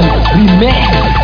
remix.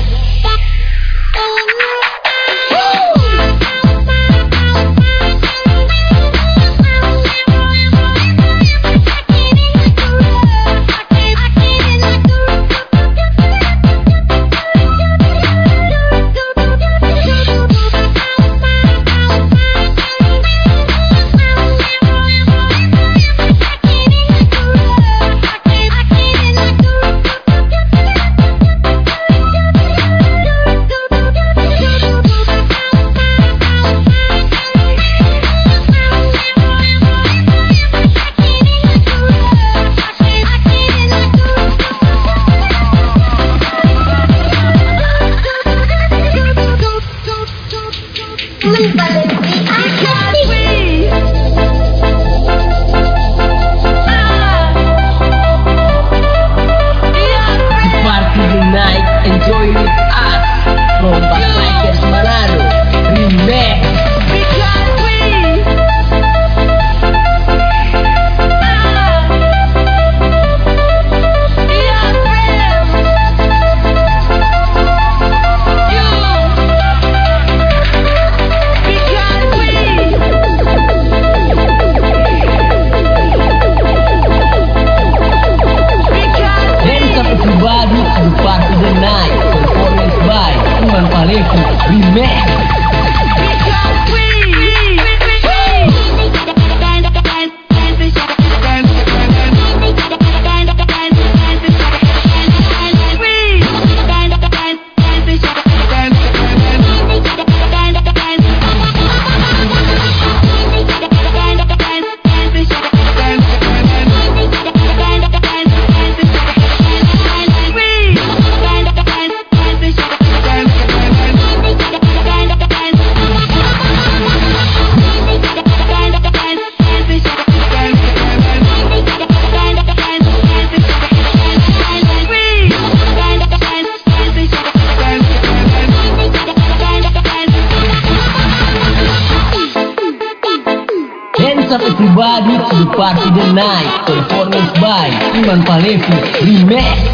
party the night Performance by Iman Palevi Remix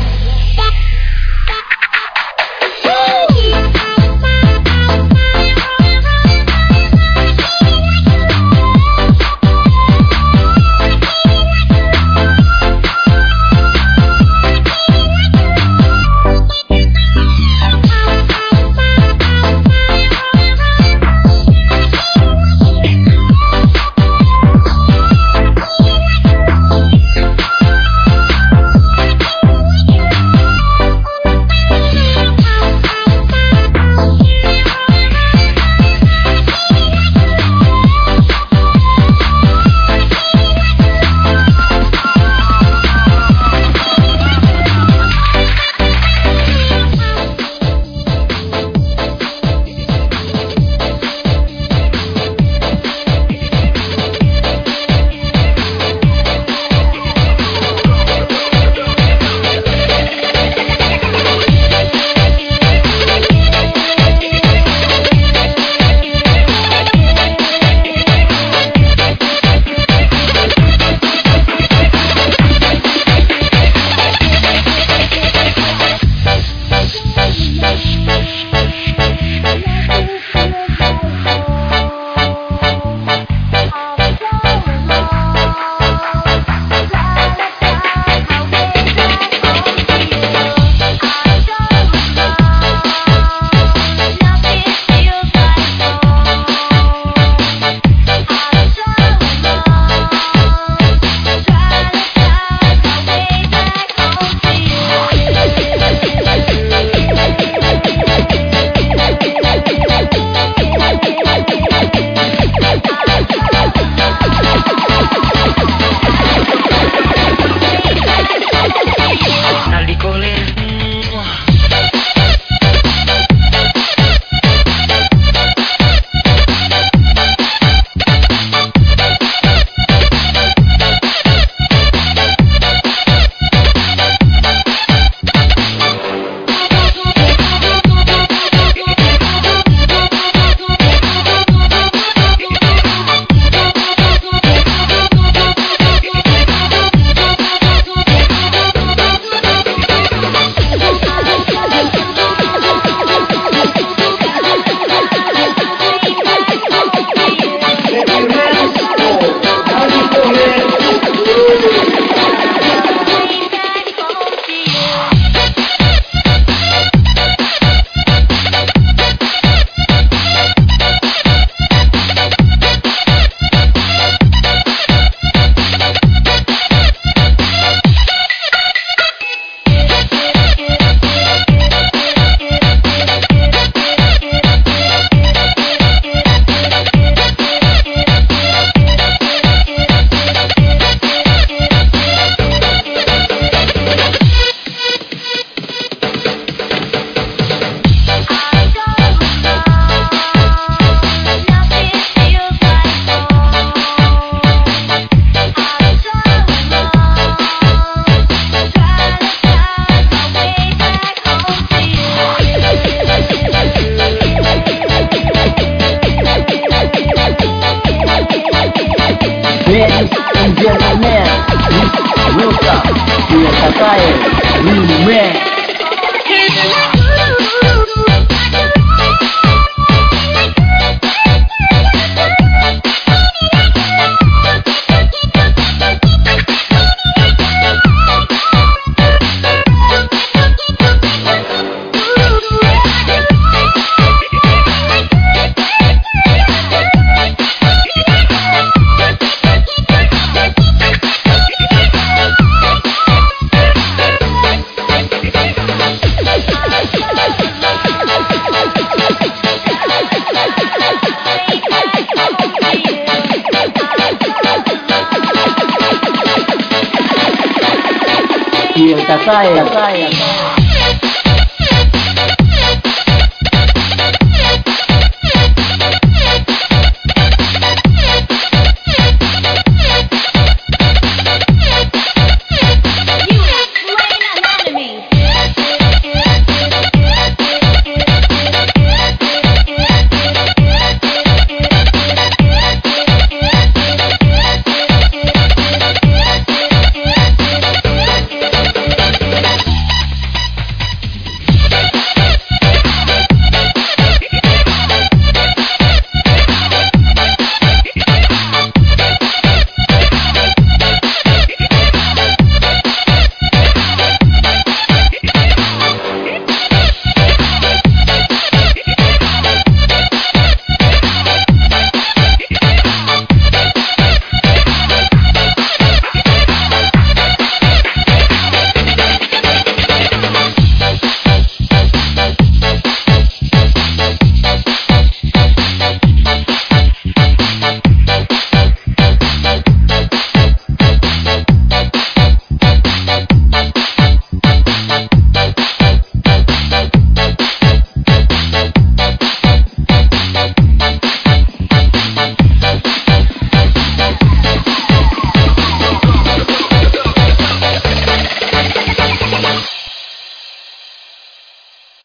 有的在呀呀